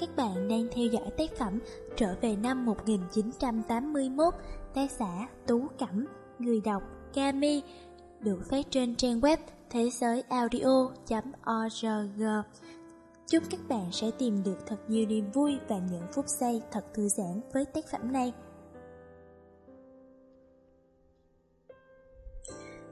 Các bạn đang theo dõi tác phẩm Trở về năm 1981, tác giả Tú Cẩm, người đọc Kami, được phát trên trang web thế giới audio.org. Chúc các bạn sẽ tìm được thật nhiều niềm vui và những phút giây thật thư giãn với tác phẩm này.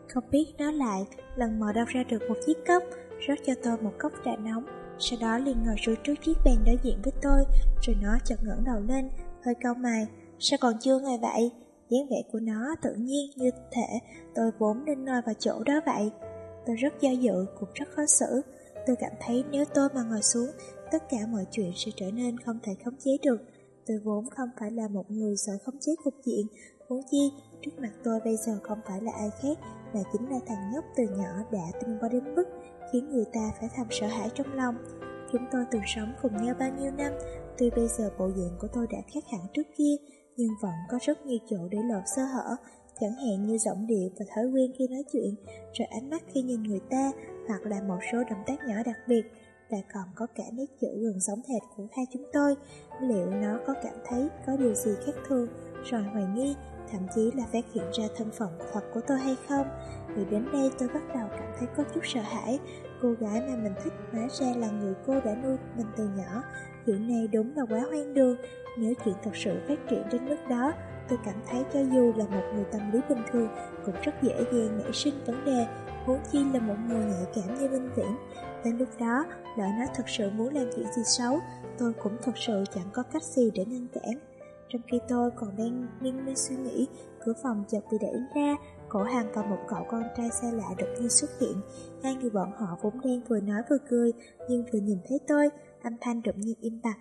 Không biết nói lại, lần mò đâu ra được một chiếc cốc, rót cho tôi một cốc trà nóng, sau đó liền ngồi xuống trước chiếc bàn đối diện với tôi, rồi nó chợt ngẩng đầu lên, hơi cau mày. Sao còn chưa ngày vậy? dáng vẻ của nó tự nhiên như thể tôi vốn nên nơi vào chỗ đó vậy. Tôi rất do dự, cũng rất khó xử. Tôi cảm thấy nếu tôi mà ngồi xuống, tất cả mọi chuyện sẽ trở nên không thể khống chế được. Tôi vốn không phải là một người giỏi khống chế cục diện, huống chi trước mặt tôi bây giờ không phải là ai khác, mà chính là thằng nhóc từ nhỏ đã tin qua đến mức khiến người ta phải thầm sợ hãi trong lòng. Chúng tôi từng sống cùng nhau bao nhiêu năm, tuy bây giờ bộ dạng của tôi đã khác hẳn trước kia, nhưng vẫn có rất nhiều chỗ để lột sơ hở, chẳng hạn như giọng điệu và thói quen khi nói chuyện, rồi ánh mắt khi nhìn người ta, hoặc là một số động tác nhỏ đặc biệt, và còn có cả nét chữ gần giống hệt của hai chúng tôi. Liệu nó có cảm thấy có điều gì khác thường, rồi hoài nghi, thậm chí là phát hiện ra thân phận thật của tôi hay không? Vì đến đây tôi bắt đầu cảm thấy có chút sợ hãi, cô gái mà mình thích hóa ra là người cô đã nuôi mình từ nhỏ. Chuyện này đúng là quá hoang đường, nếu chuyện thật sự phát triển đến mức đó, tôi cảm thấy cho dù là một người tâm lý bình thường cũng rất dễ dàng nảy sinh vấn đề, huống chi là một người nhạy cảm như Minh Viễn. Đến lúc đó, lỡ nó thật sự muốn làm chuyện gì xấu, tôi cũng thật sự chẳng có cách gì để ngăn cản. Trong khi tôi còn đang miên man suy nghĩ, cửa phòng chợt bị đẩy ra, cổ hàng và một cậu con trai xa lạ đột nhiên xuất hiện. Hai người bọn họ vốn đang vừa nói vừa cười, nhưng vừa nhìn thấy tôi, âm thanh đột nhiên im bặt,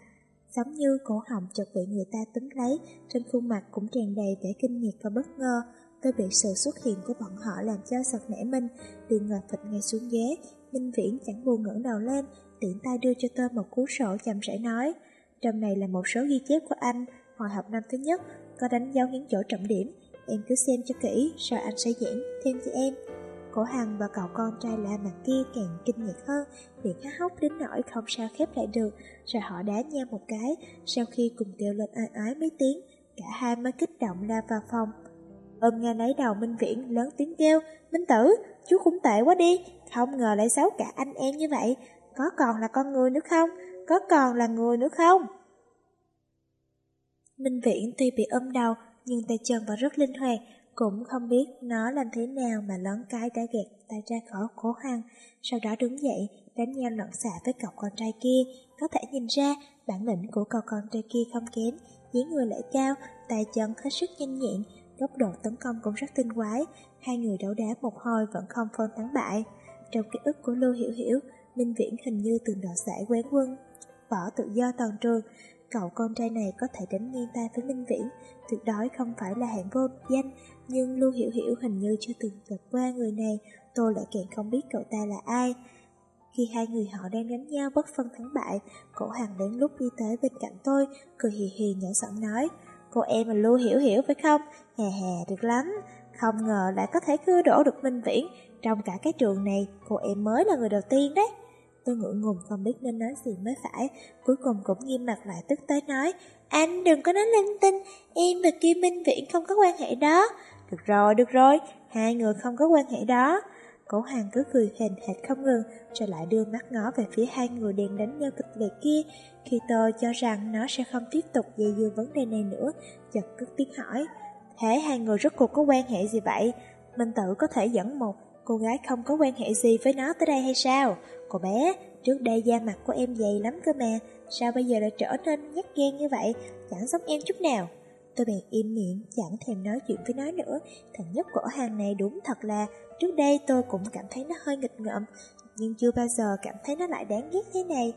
giống như cổ họng chợt bị người ta túm lấy, trên khuôn mặt cũng tràn đầy vẻ kinh ngạc và bất ngờ. Tôi bị sự xuất hiện của bọn họ làm cho giật nảy mình, liền ngồi phịch ngay xuống ghế. Minh Viễn chẳng buồn ngẩng đầu lên, tiện tay đưa cho tôi một cuốn sổ chậm rãi nói. Trong này là một số ghi chép của anh, hồi học năm thứ nhất, có đánh dấu những chỗ trọng điểm. Em cứ xem cho kỹ, rồi anh sẽ giảng thêm cho em. Cổ Hằng và cậu con trai lạ mặt kia càng kinh ngạc hơn, miệng há hốc đến nỗi không sao khép lại được, rồi họ đá nhau một cái, sau khi cùng kêu lên ai ái mấy tiếng, cả hai mới kích động la vào phòng. Ôm nghe lấy đầu Minh Viễn lớn tiếng kêu, Minh Tử, chú cũng tệ quá đi, không ngờ lại xấu cả anh em như vậy, có còn là con người nữa không, có còn là người nữa không? Minh Viễn tuy bị ôm đầu, nhưng tay chân vẫn rất linh hoạt, cũng không biết nó làm thế nào mà lón cái đã gạt tay ra khỏi cố hăng, sau đó đứng dậy, đánh nhau loạn xạ với cậu con trai kia. Có thể nhìn ra, bản lĩnh của cậu con trai kia không kém, dáng người lại cao, tay chân hết sức nhanh nhẹn, góc độ tấn công cũng rất tinh quái. Hai người đấu đá một hồi vẫn không phân thắng bại. Trong ký ức của Lưu Hiểu Hiểu, Minh Viễn hình như từng đoạt giải quán quân. bỏ tự do toàn trường, cậu con trai này có thể đánh ngang tay với Minh Viễn, tuyệt đối không phải là hạng vô danh, nhưng Lưu Hiểu Hiểu hình như chưa từng gặp qua người này, tôi lại càng không biết cậu ta là ai. Khi hai người họ đang đánh nhau bất phân thắng bại, cổ hàng đến lúc đi tới bên cạnh tôi, cười hì hì nhỏ giọng nói, cô em là Lưu Hiểu Hiểu phải không? Hè hè được lắm, không ngờ lại có thể cưa đổ được Minh Viễn, trong cả cái trường này, cô em mới là người đầu tiên đấy. Tôi ngượng ngùng không biết nên nói gì mới phải, cuối cùng cũng nghiêm mặt lại tức tới nói, anh đừng có nói linh tinh, em và Kim Minh Viễn không có quan hệ đó. Được rồi, được rồi, hai người không có quan hệ đó. Cổ hàng cứ cười hình hệt không ngừng, rồi lại đưa mắt ngó về phía hai người đang đánh nhau kịch liệt kia. Khi tôi cho rằng nó sẽ không tiếp tục dây dưa vấn đề này nữa, chợt cất tiếng hỏi. Thế hai người rốt cuộc có quan hệ gì vậy? Minh Tử có thể dẫn một cô gái không có quan hệ gì với nó tới đây hay sao? Cô bé, trước đây da mặt của em dày lắm cơ mà, sao bây giờ lại trở nên nhát gan như vậy, chẳng giống em chút nào. Tôi bèn im miệng, chẳng thèm nói chuyện với nó nữa. Thằng nhóc cổ hàng này đúng thật là, trước đây tôi cũng cảm thấy nó hơi nghịch ngợm, nhưng chưa bao giờ cảm thấy nó lại đáng ghét thế này.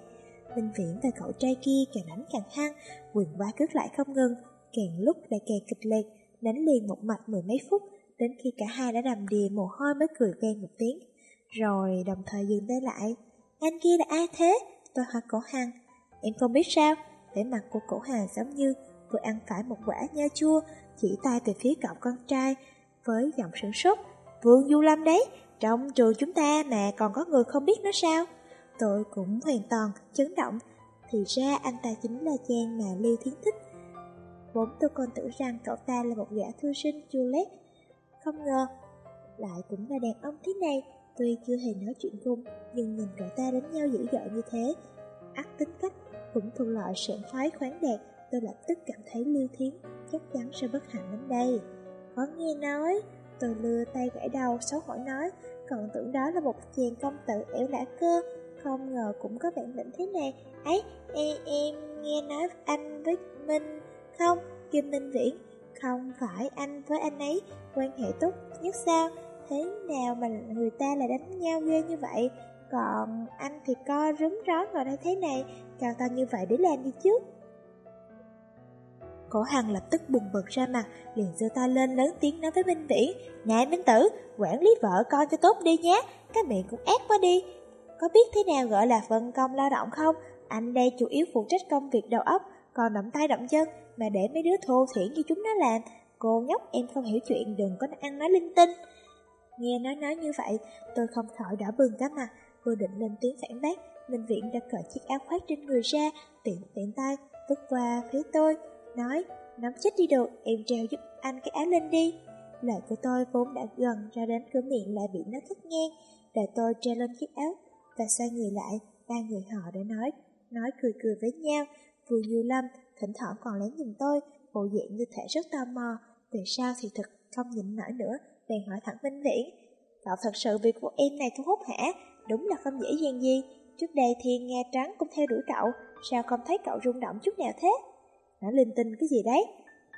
Minh Viễn và cậu trai kia càng đánh càng hăng, quyền qua cướp lại không ngừng, càng lúc lại càng kịch liệt, đánh liền một mạch mười mấy phút, đến khi cả hai đã đầm đìa mồ hôi mới cười ghen một tiếng. Rồi đồng thời dừng tay lại. Anh kia là ai thế? Tôi hỏi cổ hàng. Em không biết sao? Vẻ mặt của cổ hàng giống như vừa ăn phải một quả nho chua, chỉ tay về phía cậu con trai, với giọng sửng sốt. Vương Du Lâm đấy, trong trường chúng ta mà còn có người không biết nó sao? Tôi cũng hoàn toàn chấn động. Thì ra anh ta chính là Giang mà Lưu Thiến thích Vốn tôi còn tưởng rằng cậu ta là một gã thư sinh chua lét, Không ngờ Lại cũng là đàn ông thế này Tuy chưa hề nói chuyện cùng Nhưng nhìn cậu ta đánh nhau dữ dội như thế ắt tính cách cũng thuộc lợi sảng khoái khoáng đạt Tôi lập tức cảm thấy Lưu Thiến chắc chắn sẽ bất hạnh đến đây. Có nghe nói Tôi lừa tay gãy đầu xấu hổ nói Còn tưởng đó là một chàng công tử ẻo lã cơ Không ngờ cũng có bản lĩnh thế này. Ấy em, em nghe nói anh với Minh Không, Kim Minh Viễn Không phải anh với anh ấy Quan hệ tốt nhất sao? Thế nào mà người ta lại đánh nhau ghê như vậy Còn anh thì co rúm ró ngồi đây thế này chào to như vậy để làm gì chứ Cổ Hằng lập tức bùng bực ra mặt, liền giơ tay lên lớn tiếng nói với Minh Viễn: Nè Minh Tử, quản lý vợ con cho tốt đi nhé, cái miệng cũng ép quá đi. Có biết thế nào gọi là phân công lao động không? Anh đây chủ yếu phụ trách công việc đầu óc, còn động tay động chân, mà để mấy đứa thô thiển như chúng nó làm. Cô nhóc em không hiểu chuyện đừng có ăn nói linh tinh. Nghe nói nói như vậy, tôi không khỏi đỏ bừng cả mặt, vừa định lên tiếng phản bác, Minh Viện đã cởi chiếc áo khoác trên người ra, tiện tiện tay, vứt qua phía tôi nói, nắm chết đi được, em treo giúp anh cái áo lên đi. Lời của tôi vốn đã gần ra đến cửa miệng lại bị nó cắt ngang, để tôi treo lên chiếc áo, và xoay người lại, ba người họ đã nói, nói cười cười với nhau, vừa như lâm, thỉnh thoảng còn lén nhìn tôi, bộ dạng như thể rất tò mò, về sao thì thật không nhịn nổi nữa, bèn hỏi thẳng Minh Viễn. Cậu thật sự việc của em này thu hút hả? Đúng là không dễ dàng gì. Trước đây Thiên nghe trắng cũng theo đuổi cậu, sao không thấy cậu rung động chút nào thế? Nó linh tinh cái gì đấy?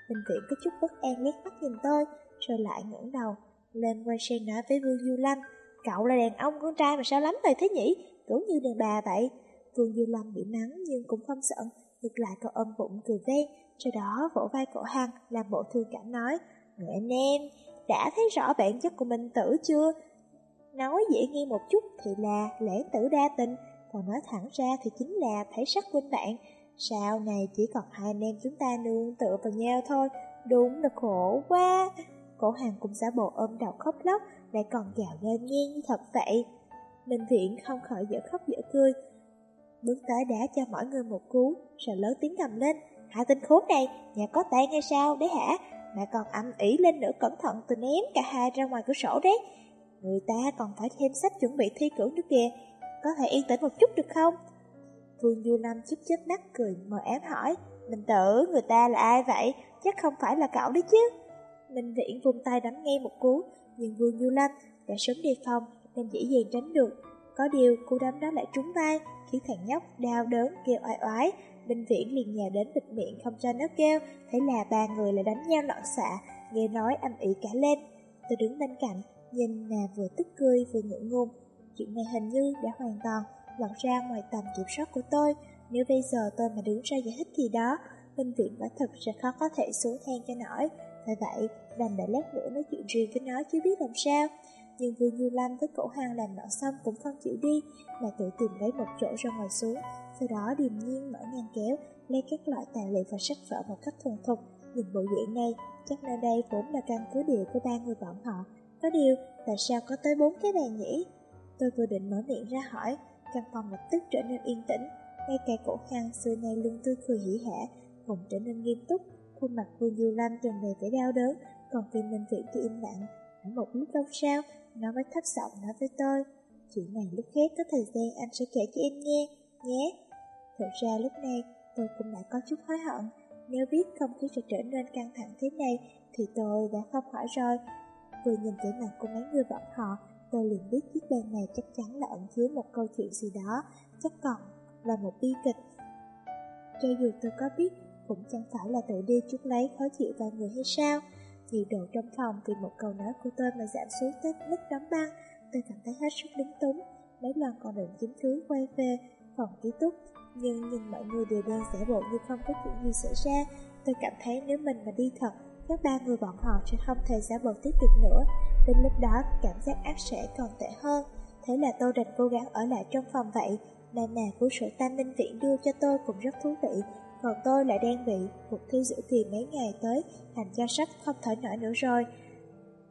Minh Viễn có chút bất an liếc mắt nhìn tôi, rồi lại ngẩng đầu, lên quay sang nói với Vương Du Lâm. Cậu là đàn ông con trai mà sao lắm lời thế nhỉ? Cũng như đàn bà vậy. Vương Du Lâm bị mắng nhưng cũng không sợ, ngược lại cậu ôm bụng cười ven, sau đó vỗ vai cậu hằng làm bộ thương cảm nói, Người anh em, đã thấy rõ bản chất của Minh Tử chưa? Nói dễ nghe một chút thì là lễ tử đa tình, còn nói thẳng ra thì chính là thấy sắc huynh bạn. Sau này chỉ còn hai anh em chúng ta nương tựa vào nhau thôi, đúng là khổ quá. Cổ hàng cũng giả bộ ôm đầu khóc lóc, lại còn gào lên nghe như thật vậy. Minh Viện không khỏi dở khóc dở cười, bước tới đá cho mọi người một cú, rồi lớn tiếng gầm lên. Hạ tinh khốn này, nhà có tay ngay sao đấy hả? Mà còn âm ỉ lên nữa cẩn thận tôi ném cả hai ra ngoài cửa sổ đấy. Người ta còn phải thêm sách chuẩn bị thi cử nữa kìa, có thể yên tĩnh một chút được không? Vương Du Lâm chớp chớp mắt cười mờ ám hỏi, mình tử, người ta là ai vậy? Chắc không phải là cậu đấy chứ. Minh Viễn vung tay đánh ngay một cú, nhưng Vương Du Lâm đã sớm đề phòng nên dễ dàng tránh được. Có điều cú đấm đó lại trúng vai, khiến thằng nhóc đau đớn kêu oai oái. Minh Viễn liền nhào đến bịt miệng không cho nó kêu, thấy là ba người lại đánh nhau loạn xạ, nghe nói âm ỉ cả lên. Tôi đứng bên cạnh, nhìn là vừa tức cười vừa ngượng ngùng. Chuyện này hình như đã hoàn toàn lọt ra ngoài tầm kiểm soát của tôi. Nếu bây giờ tôi mà đứng ra giải thích gì đó, Minh Viện quả thật sẽ khó có thể xuống than cho nổi. Phải vậy, đành để lát nữa nói chuyện riêng với nó chứ biết làm sao. Nhưng Vương Như Lam với cổ hàng làm nọ xong cũng không chịu đi, mà tự tìm lấy một chỗ ra ngồi xuống. Sau đó điềm nhiên mở ngăn kéo, lấy các loại tài liệu và sách vở một cách thuần thục. Nhìn bộ dạng này, chắc nơi đây vốn là căn cứ địa của ba người bọn họ. Có điều, tại sao có tới bốn cái bàn nhỉ? Tôi vừa định mở miệng ra hỏi, căn phòng lập tức trở nên yên tĩnh, ngay cả cổ khăn xưa nay luôn tươi cười hỉ hả, cũng trở nên nghiêm túc, khuôn mặt Vương Du Lam tràn đầy vẻ đau đớn, còn Kim Minh Viễn thì im lặng. Khoảng một lúc lâu sau, nó mới thấp giọng nói với tôi, chuyện này lúc khác có thời gian anh sẽ kể cho em nghe, nhé. Thật ra lúc này tôi cũng đã có chút hối hận, nếu biết không khí sẽ trở nên căng thẳng thế này thì tôi đã không hỏi rồi. Vừa nhìn vẻ mặt của mấy người bọn họ, tôi liền biết chiếc bàn này chắc chắn là ẩn chứa một câu chuyện gì đó, chắc còn là một bi kịch. Cho dù tôi có biết, cũng chẳng phải là tự đi chút lấy khó chịu vài người hay sao. Nhiệt độ trong phòng vì một câu nói của tôi mà giảm xuống tới mức đóng băng, tôi cảm thấy hết sức lúng túng. Mấy lần còn định kiếm thứ quay về phòng ký túc, nhưng nhìn mọi người đều đang giả bộ như không có chuyện gì xảy ra, tôi cảm thấy nếu mình mà đi thật, các ba người bọn họ sẽ không thể giả bộ tiếp được nữa. Đến lúc đó, cảm giác ác sẽ còn tệ hơn. Thế là tôi đành cố gắng ở lại trong phòng vậy, mà mà của sổ tam minh viện đưa cho tôi cũng rất thú vị. Còn tôi lại đang bị cuộc thi giữ kỳ mấy ngày tới, làm cho sắp không thở nổi nữa rồi.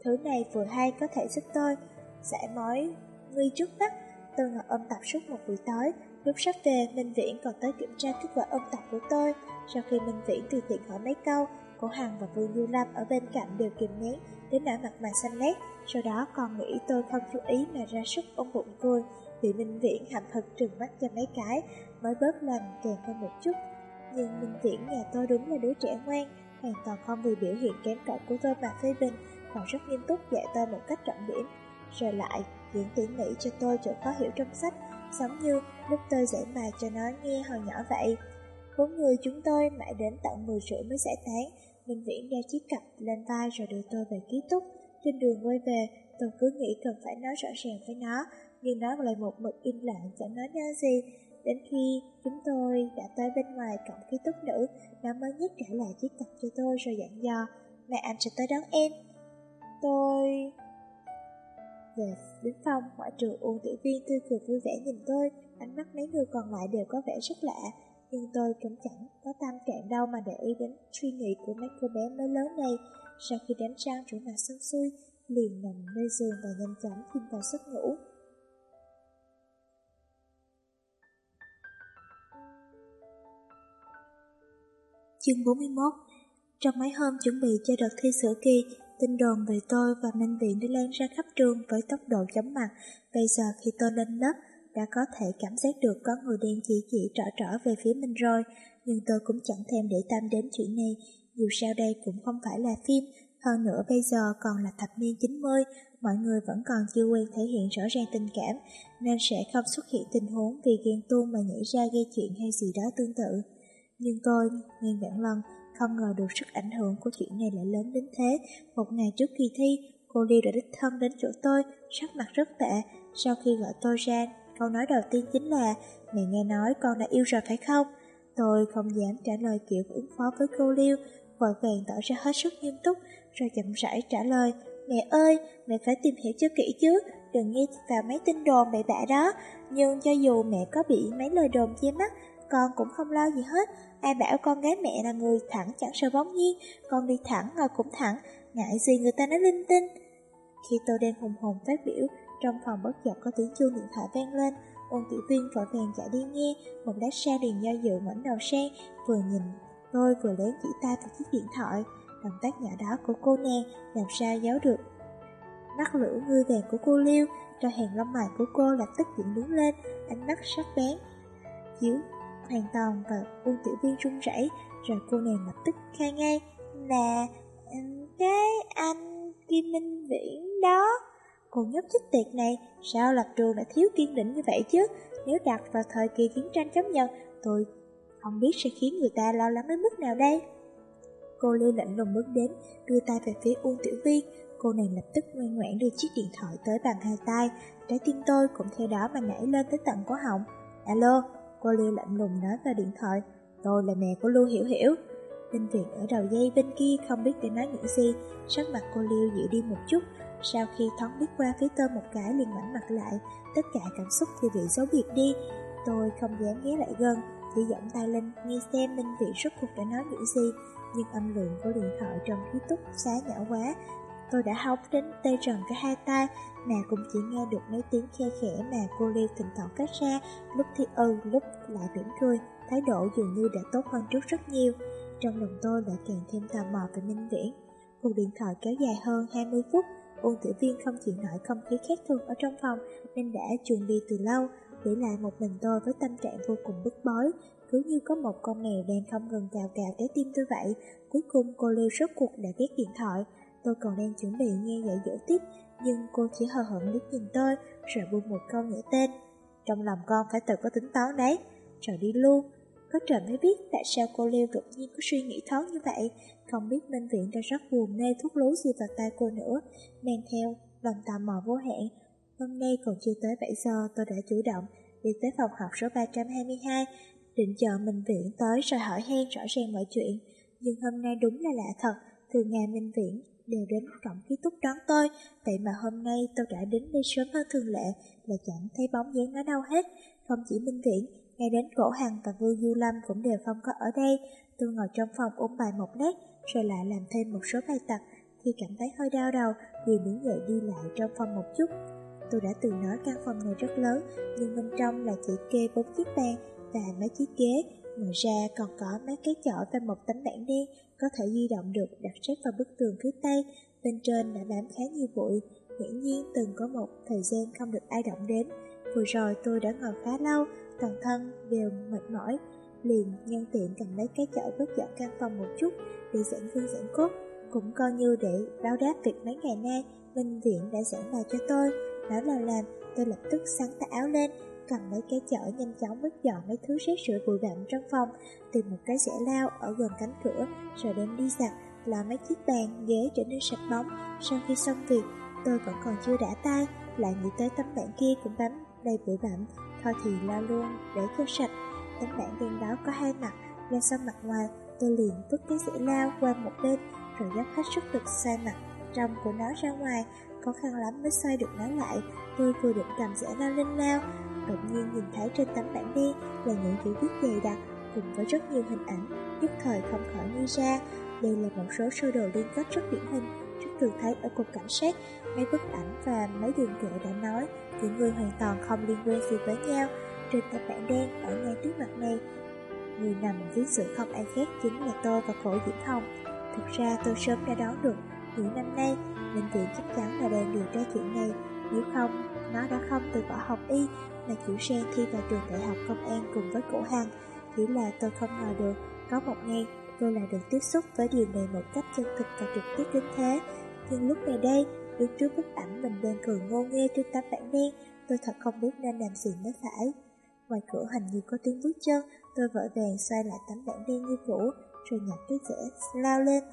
Thứ này vừa hay có thể giúp tôi giải mối nguy trước mắt. Tôi ngồi ôm tập suốt một buổi tối, Lúc sắp về, Minh Viễn còn tới kiểm tra kết quả ôm tập của tôi. Sau khi Minh Viễn tùy tiện hỏi mấy câu, Cổ Hằng và Vương Du Lâm ở bên cạnh đều kìm nén đến nỗi mặt mày xanh lét. Sau đó còn nghĩ tôi không chú ý mà ra sức ôm bụng tôi Bị Minh Viễn hậm hực trừng mắt cho mấy cái, mới bớt lành kèm hơn một chút. Nhưng Minh Viễn nhà tôi đúng là đứa trẻ ngoan, hoàn toàn không vì biểu hiện kém cỏi của tôi mà phê bình, còn rất nghiêm túc dạy tôi một cách trọng điểm. Rồi lại, diễn tỉ mỉ cho tôi chỗ khó hiểu trong sách, giống như lúc tôi giải bài cho nó nghe hồi nhỏ vậy. Bốn người chúng tôi mãi đến tận 10 rưỡi mới giải tán, Minh Viễn đeo chiếc cặp lên vai rồi đưa tôi về ký túc. Trên đường quay về, tôi cứ nghĩ cần phải nói rõ ràng với nó, nhưng nó lại một mực im lặng chẳng nói nhau gì. Đến khi chúng tôi đã tới bên ngoài cổng ký túc nữ, nó mới nhất trả lại chiếc cặp cho tôi rồi dặn dò, mẹ anh sẽ tới đón em. Tôi... Về đến phòng, ngoại trừ Uông Tử Viên tươi cười vui vẻ nhìn tôi, ánh mắt mấy người còn lại đều có vẻ rất lạ, nhưng tôi cũng chẳng có tâm trạng đâu mà để ý đến suy nghĩ của mấy cô bé mới lớn này. Sau khi đánh răng rửa mặt xong xuôi, liền nằm nơi giường và nhanh chóng chìm vào giấc ngủ. Chương 41 Trong mấy hôm chuẩn bị cho đợt thi sửa kỳ, tin đồn về tôi và Minh Viện đã lan ra khắp trường với tốc độ chóng mặt. Bây giờ khi tôi lên lớp, đã có thể cảm giác được có người đen chỉ chỉ trỏ trỏ về phía mình rồi, nhưng tôi cũng chẳng thèm để tâm đến chuyện này, dù sao đây cũng không phải là phim, hơn nữa bây giờ còn là thập niên 90, mọi người vẫn còn chưa quen thể hiện rõ ràng tình cảm, nên sẽ không xuất hiện tình huống vì ghen tuông mà nhảy ra gây chuyện hay gì đó tương tự. Nhưng tôi, ngàn Vãn lần, không ngờ được sức ảnh hưởng của chuyện này lại lớn đến thế. Một ngày trước kỳ thi, cô Liêu đã đích thân đến chỗ tôi, sắc mặt rất tệ. Sau khi gọi tôi ra, câu nói đầu tiên chính là Mẹ nghe nói con đã yêu rồi phải không? Tôi không dám trả lời kiểu ứng phó với cô Liêu, vội vàng tỏ ra hết sức nghiêm túc, rồi chậm rãi trả lời Mẹ ơi, mẹ phải tìm hiểu cho kỹ chứ, đừng nghe vào mấy tin đồn bậy bạ đó. Nhưng cho dù mẹ có bị mấy lời đồn che mắt, con cũng không lo gì hết. Ai bảo con gái mẹ là người thẳng chẳng sợ bóng nhiên, con đi thẳng ngồi cũng thẳng, ngại gì người ta nói linh tinh. Khi tôi đen hùng hồn phát biểu, trong phòng bất chợt có tiếng chuông điện thoại vang lên, ôn tiểu viên vội vàng chạy đi nghe, một lát sau liền do dự ngoảnh đầu sang, vừa nhìn tôi vừa lấy chỉ tay vào chiếc điện thoại. Động tác nhỏ đó của cô nàng làm sao giấu được mắt lửa ngươi vàng của cô Liêu, cho hàng lông mày của cô lập tức dựng đứng lên, ánh mắt sắc bén. Chiếu hoàn toàn và Uông Tiểu Viên run rẩy, rồi cô nàng lập tức khai ngay là ừ, cái anh Kim Minh Viễn đó. Cô nhóc chết tiệt này, sao lập trường lại thiếu kiên định như vậy chứ? Nếu đặt vào thời kỳ chiến tranh chống Nhật, tôi không biết sẽ khiến người ta lo lắng đến mức nào đây. Cô Lưu lạnh lùng bước đến, đưa tay về phía Uông Tiểu Viên. Cô nàng lập tức ngoan ngoãn đưa chiếc điện thoại tới bàn hai tay. Trái tim tôi cũng theo đó mà nảy lên tới tận cổ họng. Alo, cô Lưu lạnh lùng nói vào điện thoại. Tôi là mẹ của Lưu Hiểu Hiểu. Linh Viện ở đầu dây bên kia không biết để nói những gì, sắc mặt cô Liêu dịu đi một chút. Sau khi thoáng biết qua phía tôi một cái liền ngoảnh mặt lại, tất cả cảm xúc thì bị giấu biệt đi. Tôi không dám ghé lại gần, chỉ giọng tay lên nghe xem Minh Viện rốt cuộc đã nói những gì nhưng âm lượng của điện thoại trong ký túc xá nhỏ quá. Tôi đã hóng đến tê trần cả hai tay, mà cũng chỉ nghe được mấy tiếng khe khẽ mà cô Liêu thỉnh thoảng phát ra, lúc thì ư, lúc lại mỉm cười, thái độ dường như đã tốt hơn trước rất nhiều. Trong lòng tôi lại càng thêm tò mò về Minh Viễn. Cuộc điện thoại kéo dài hơn 20 phút, Uông Tử Viên không chịu nổi không khí khác thường ở trong phòng nên đã chuồn đi từ lâu, để lại một mình tôi với tâm trạng vô cùng bức bối, cứ như có một con mèo đang không ngừng cào cào trái tim tôi vậy. Cuối cùng cô lưu rốt cuộc đã ghét điện thoại. Tôi còn đang chuẩn bị nghe dạy dỗ tiếp, nhưng cô chỉ hờ hững liếc nhìn tôi, rồi buông một câu nhảy tên. Trong lòng con phải tự có tính toán đấy, rồi đi luôn. Có trời mới biết tại sao cô leo đột nhiên có suy nghĩ thoáng như vậy, không biết Minh Viện đã rất buồn mê thuốc lú gì vào tay cô nữa, mang theo lòng tò mò vô hạn. Hôm nay còn chưa tới 7 giờ tôi đã chủ động đi tới phòng học số 322 định chờ Minh Viễn tới rồi hỏi han rõ ràng mọi chuyện. Nhưng hôm nay đúng là lạ thật, thường ngày Minh Viễn đều đến cổng ký túc đón tôi, vậy mà hôm nay tôi đã đến đây sớm hơn thường lệ, là chẳng thấy bóng dáng nó đâu hết. Không chỉ Minh Viễn, ngay đến Cổ Hằng và Vương Du Lâm cũng đều không có ở đây. Tôi ngồi trong phòng ôm bài một lát, rồi lại làm thêm một số bài tập. Khi cảm thấy hơi đau đầu, thì đứng dậy đi lại trong phòng một chút. Tôi đã từng nói căn phòng này rất lớn, nhưng bên trong là chỉ kê bốn chiếc bàn và mấy chiếc ghế. Ngoài ra còn có mấy cái chổi và một tấm bảng đen có thể di động được đặt sát vào bức tường phía tây. Bên trên đã bám khá nhiều bụi, hiển nhiên từng có một thời gian không được ai động đến. Vừa rồi tôi đã ngồi khá lâu, toàn thân đều mệt mỏi, liền nhân tiện cầm lấy cái chổi bớt dọn căn phòng một chút để giãn gân giãn cốt, cũng coi như để báo đáp việc mấy ngày nay Minh Viện đã giảng bài cho tôi. Nói là làm, tôi lập tức sắn tay áo lên, cầm lấy cái chổi nhanh chóng vứt dọn mấy thứ rác rưởi bụi bặm trong phòng, tìm một cái rẽ lao ở gần cánh cửa, rồi đem đi giặt, là mấy chiếc bàn, ghế trở nên sạch bóng. Sau khi xong việc, tôi vẫn còn chưa đã tay, lại nghĩ tới tấm bảng kia cũng bám đầy bụi bặm, thôi thì lao luôn để cho sạch. Tấm bảng đen đó có hai mặt, ra sau mặt ngoài, tôi liền vứt cái rẽ lao qua một bên, rồi dốc hết sức lực xoay mặt trong của nó ra ngoài, khó khăn lắm mới xoay được nó lại. Tôi vừa định cầm rẽ lao lên lao, đột nhiên nhìn thấy trên tấm bảng đen là những chữ viết dày đặc cùng với rất nhiều hình ảnh, nhất thời không khỏi nghi ra. Đây là một số sơ đồ liên kết rất điển hình, rất thường thấy ở cục cảnh sát. Mấy bức ảnh và mấy đường kệ đã nói, những người hoàn toàn không liên quan gì với nhau. Trên tấm bảng đen ở ngay trước mặt này, người nằm dưới sự không ai khác chính là tôi và cổ diễn Hồng. Thực ra tôi sớm đã đoán được những năm nay, bệnh viện chắc chắn là đang điều tra chuyện này nếu không, nó đã không từ bỏ học y Mà chuyển sang thi vào trường đại học công an cùng với cổ hàng Chỉ là tôi không ngờ được Có một ngày tôi lại được tiếp xúc với điều này một cách chân thực và trực tiếp đến thế. Nhưng lúc này đây, đứng trước bức ảnh mình đang cười ngô nghe trên tấm bản đen Tôi thật không biết nên làm gì mới phải. Ngoài cửa hình như có tiếng bước chân Tôi vội vàng xoay lại tấm bản đen như cũ Rồi nhặt cái rẽ lao lên.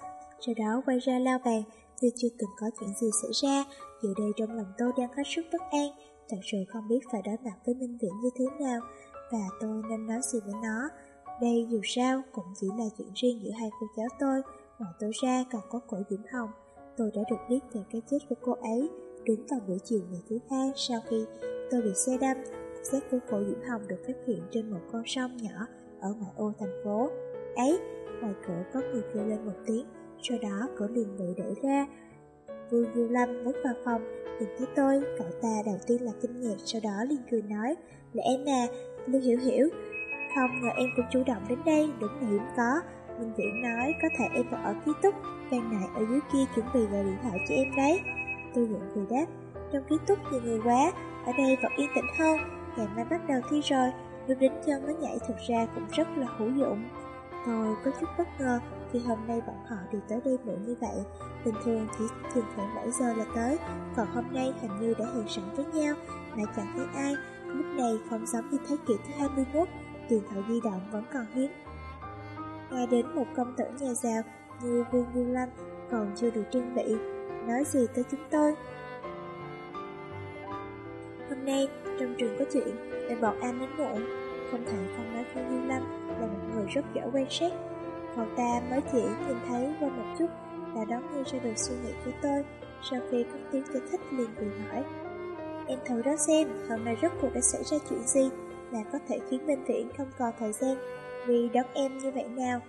Sau đó quay ra lao vàng, như chưa từng có chuyện gì xảy ra, giờ đây trong lòng tôi đang hết sức bất an, thật sự không biết phải đối mặt với Minh Viễn như thế nào, và tôi nên nói gì với nó. Đây dù sao cũng chỉ là chuyện riêng giữa hai cô cháu tôi, ngoài tôi ra còn có cổ Diễm Hồng. Tôi đã được biết về cái chết của cô ấy, đúng vào buổi chiều ngày thứ hai sau khi tôi bị xe đâm. Xác của cổ Diễm Hồng được phát hiện trên một con sông nhỏ ở ngoại ô thành phố. Ấy, ngoài cửa có người kêu lên một tiếng, sau đó cửa liền bị đẩy ra. Vương Du Lâm bước vào phòng Nhìn thấy tôi, cậu ta đầu tiên là kinh ngạc Sau đó liền cười nói Là em à, Lưu Hiểu Hiểu. Không ngờ em cũng chủ động đến đây Đúng là hiếm có. Minh Viễn nói có thể em vào ở ký túc Ban này ở dưới kia chuẩn bị gọi điện thoại cho em đấy. Tôi gượng cười đáp Trong ký túc nhiều người quá Ở đây vẫn yên tĩnh hơn Ngày mai bắt đầu thi rồi Lúc đến chân mới nhảy thực ra cũng rất là hữu dụng. Tôi có chút bất ngờ vì hôm nay bọn họ đều tới đây muộn như vậy. Bình thường chỉ thường khoảng 7 giờ là tới, còn hôm nay hình như đã hẹn sẵn với nhau, Lại chẳng thấy ai. Lúc này không giống như thế kỷ thứ 21, điện thoại di động vẫn còn hiếm. Nghe đến một công tử nhà giàu như Vương Du Lâm còn chưa được trang bị, nói gì tới chúng tôi. Hôm nay, trong trường có chuyện, nên bọn anh đến muộn, không thể không nói Vương Du Lâm là một người rất giỏi quan sát Cậu ta mới chỉ nhìn thấy qua một chút đã đón nghe ra được suy nghĩ của tôi. Sau khi có tiếng giải thích liền cười hỏi. Em thử đó xem, hôm nay rốt cuộc đã xảy ra chuyện gì là có thể khiến Minh Viễn không còn thời gian vì đón em như vậy nào.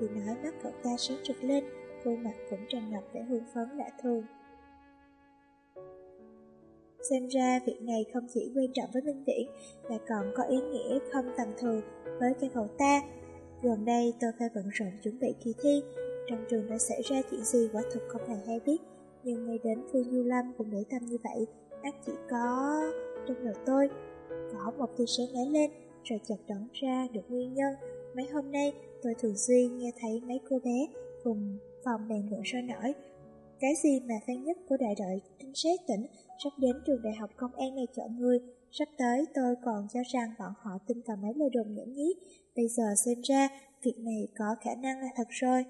Vì nói mắt cậu ta sáng trực lên, khuôn mặt cũng tràn ngập vẻ hương phấn lạ thường. Xem ra việc này không chỉ quan trọng với Minh Viễn mà còn có ý nghĩa không tầm thường với cái cậu ta. Gần đây tôi phải bận rộn chuẩn bị kỳ thi, trong trường đã xảy ra chuyện gì quả thực không hề hay biết, nhưng ngay đến Phương Du Lâm cũng để tâm như vậy, ác chỉ có... Trong đầu tôi, có một tia sáng nảy lên, rồi chợt đoán ra được nguyên nhân. Mấy hôm nay, tôi thường xuyên nghe thấy mấy cô bé cùng phòng bàn luận sôi nổi. Cái gì mà fan nhất của đại đội trinh sát tỉnh sắp đến trường đại học công an này chọn người, sắp tới tôi còn cho rằng bọn họ tin vào mấy lời đồn nhảm nhí, Bây giờ xem ra, việc này có khả năng là thật rồi.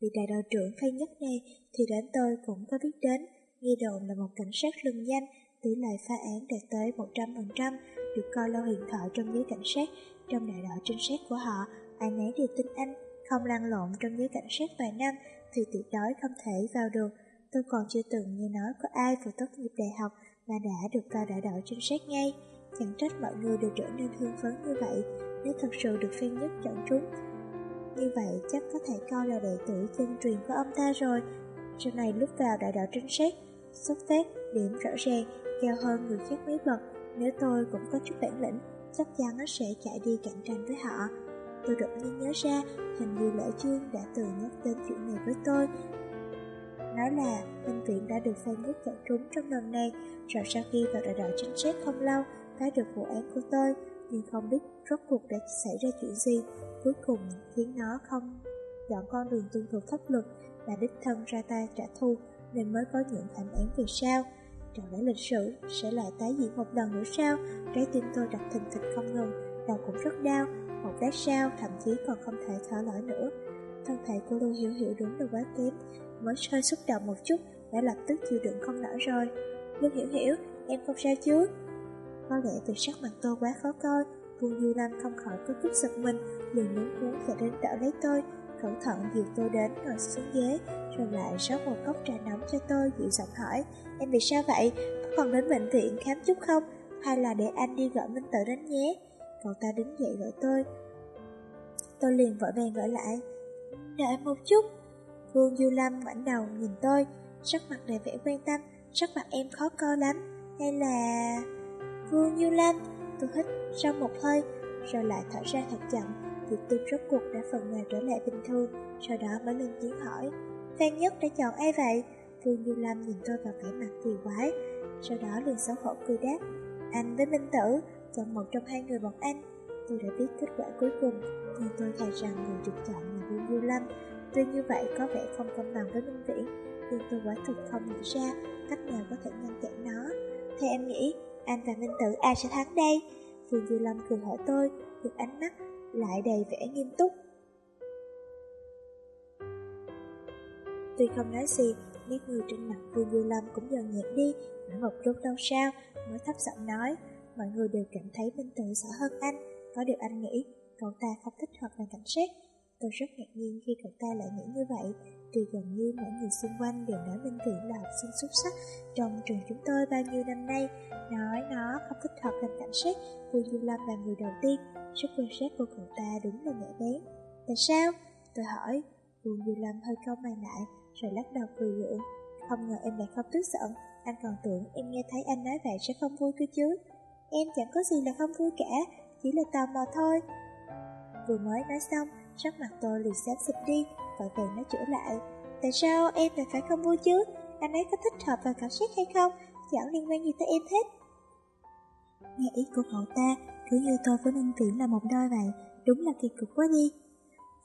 Vị đại đội trưởng phay nhất này thì đến tôi cũng có biết đến. Nghi đồn là một cảnh sát lừng danh, tỷ lệ phá án đạt tới 100%, được coi là huyền thoại trong giới cảnh sát. Trong đại đội trinh sát của họ, ai nấy đều tin anh, không lăn lộn trong giới cảnh sát vài năm thì tuyệt đối không thể vào được. Tôi còn chưa từng nghe nói có ai vừa tốt nghiệp đại học mà đã được vào đại đội trinh sát ngay. Chẳng trách mọi người đều trở nên hương phấn như vậy nếu thật sự được phen nhất chọn trúng. Như vậy chắc có thể coi là đệ tử chân truyền của ông ta rồi. Sau này lúc vào đại đạo trinh sát, xuất phát, điểm rõ ràng, cao hơn người khác mấy bậc, nếu tôi cũng có chút bản lĩnh, chắc chắn nó sẽ chạy đi cạnh tranh với họ. Tôi đột nhiên nhớ ra, hình như Lễ Chương đã từng nhắc đến chuyện này với tôi. Nói là Minh Viện đã được Phan Nhất chọn trúng trong lần này, rồi sau khi vào đại đội chính sát không lâu, phá được vụ án của tôi, nhưng không biết rốt cuộc đã xảy ra chuyện gì, cuối cùng khiến nó không chọn con đường tuân thủ pháp luật mà đích thân ra tay trả thù nên mới có những thảm án về sau. Trò lẽ lịch sử sẽ lại tái diễn một lần nữa sao? Trái tim tôi đập thình thịch không ngừng, đầu cũng rất đau, một lát sau thậm chí còn không thể thở nổi nữa. Thân thể của Lưu Hiểu Hiểu đúng là quá kém, mới hơi xúc động một chút đã lập tức chịu đựng không nổi rồi. Lưu Hiểu Hiểu, em không sao chứ? Có lẽ từ sắc mặt tôi quá khó coi, Vương Du Lâm không khỏi có chút giật mình, liền muốn muốn chạy đến đỡ lấy tôi, cẩn thận dìu tôi đến ngồi xuống ghế, rồi lại rót một cốc trà nóng cho tôi, dịu giọng hỏi, em bị sao vậy, có còn đến bệnh viện khám chút không, hay là để anh đi gọi Minh Tử đến nhé. Cậu ta đứng dậy gọi tôi. Tôi liền vội vàng gọi lại, đợi một chút. Vương Du Lâm ngoảnh đầu nhìn tôi, sắc mặt đầy vẻ quan tâm, sắc mặt em khó coi lắm, hay là... Vương Du Lâm, tôi hít sau một hơi, rồi lại thở ra thật chậm, Việc tôi rốt cuộc đã phần nào trở lại bình thường Sau đó mới lên tiếng hỏi. Phan Nhất đã chọn ai vậy? Vương Du Lâm nhìn tôi vào vẻ mặt kỳ quái Sau đó liền xấu hổ cười đáp. Anh với Minh Tử Chọn một trong hai người bọn anh. Tôi đã biết kết quả cuối cùng Nhưng tôi thà rằng người được chọn là Vương Du Lâm. Tuy như vậy có vẻ không công bằng với Minh Viễn Nhưng tôi quả thực không nghĩ ra Cách nào có thể ngăn cản nó Theo em nghĩ Anh và Minh Tử ai sẽ thắng đây? Phương Du Lâm cười hỏi tôi Được ánh mắt lại đầy vẻ nghiêm túc. Tuy không nói gì, nét người trên mặt Vương Du Lâm cũng dần nhạt đi, mở một lúc lâu sau mới thấp giọng nói, mọi người đều cảm thấy Minh Tử sợ hơn anh, có điều anh nghĩ cậu ta không thích hợp là cảnh sát. Tôi rất ngạc nhiên khi cậu ta lại nghĩ như vậy, vì gần như mọi người xung quanh đều nói Minh Viễn là học sinh xuất sắc trong trường chúng tôi bao nhiêu năm nay, nói nó không thích hợp làm cảnh sát, Vui Du Lâm là người đầu tiên. Sức quan sát của cậu ta đúng là nhạy bén Tại sao? Tôi hỏi. Vui Du Lâm hơi câu mày lại Rồi lắc đầu cười gượng Không ngờ em lại không tức giận. Anh còn tưởng em nghe thấy anh nói vậy sẽ không vui cơ chứ. Em chẳng có gì là không vui cả Chỉ là tò mò thôi. Vừa mới nói xong Sắc mặt tôi liền xám xịt đi Vội vàng nói chữa lại. Tại sao em lại phải không vui chứ? Anh ấy có thích hợp vào cảm xúc hay không? Chẳng liên quan gì tới em hết. Nghe ý của cậu ta cứ như tôi với Minh Viễn là một đôi vậy, đúng là kỳ cục quá đi.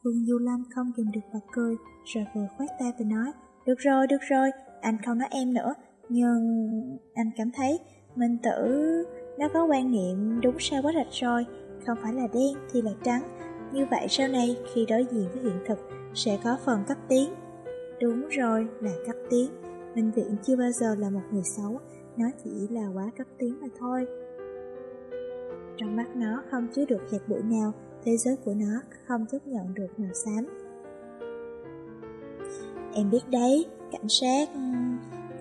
Vương Du Lâm không kìm được bật cười, rồi vừa khoát tay và nói, được rồi, được rồi, anh không nói em nữa, nhưng anh cảm thấy Minh Tử nó có quan niệm đúng sai quá rạch rồi, không phải là đen thì là trắng, như vậy sau này khi đối diện với hiện thực sẽ có phần cấp tiến. Đúng rồi, là cấp tiến, Minh Viễn chưa bao giờ là một người xấu, nó chỉ là quá cấp tiến mà thôi. Trong mắt nó không chứa được hạt bụi nào, thế giới của nó không chấp nhận được màu xám. Em biết đấy, cảnh sát...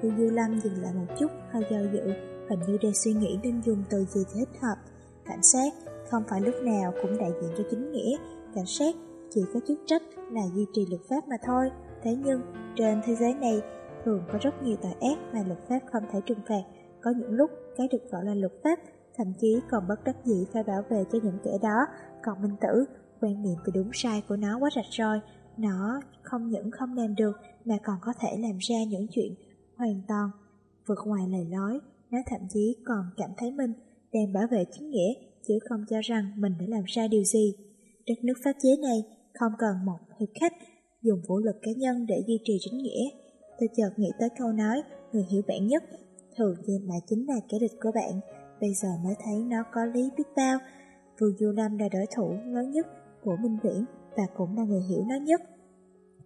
Cô Du Lâm dừng lại một chút, hơi do dự, hình như đang suy nghĩ nên dùng từ gì thích hợp. Cảnh sát không phải lúc nào cũng đại diện cho chính nghĩa, cảnh sát chỉ có chức trách là duy trì luật pháp mà thôi. Thế nhưng, trên thế giới này, thường có rất nhiều tội ác mà luật pháp không thể trừng phạt. Có những lúc cái được gọi là luật pháp thậm chí còn bất đắc dĩ phải bảo vệ cho những kẻ đó. Còn Minh Tử, quan niệm về đúng sai của nó quá rạch ròi, nó không những không làm được mà còn có thể làm ra những chuyện hoàn toàn vượt ngoài lời nói. Nó thậm chí còn cảm thấy mình đang bảo vệ chính nghĩa, chứ không cho rằng mình đã làm sai điều gì. Đất nước pháp chế này không cần một hiệp khách dùng vũ lực cá nhân để duy trì chính nghĩa. Tôi chợt nghĩ tới câu nói, người hiểu bạn nhất, thường thì lại chính là kẻ địch của bạn bây giờ mới thấy nó có lý biết bao. Vương Du Lâm là đối thủ lớn nhất của Minh Viễn và cũng là người hiểu nó nhất.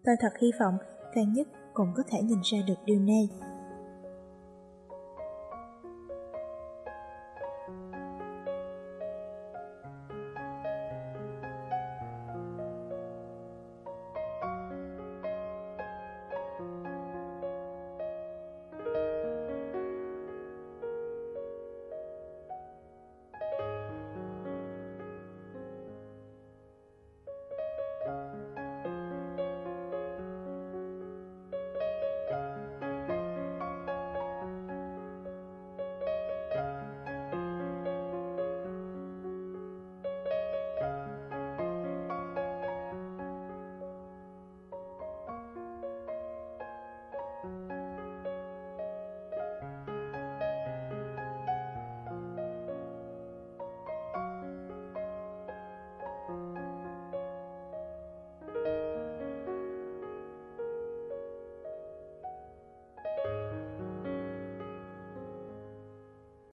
Tôi thật hy vọng Phan Nhất cũng có thể nhìn ra được điều này.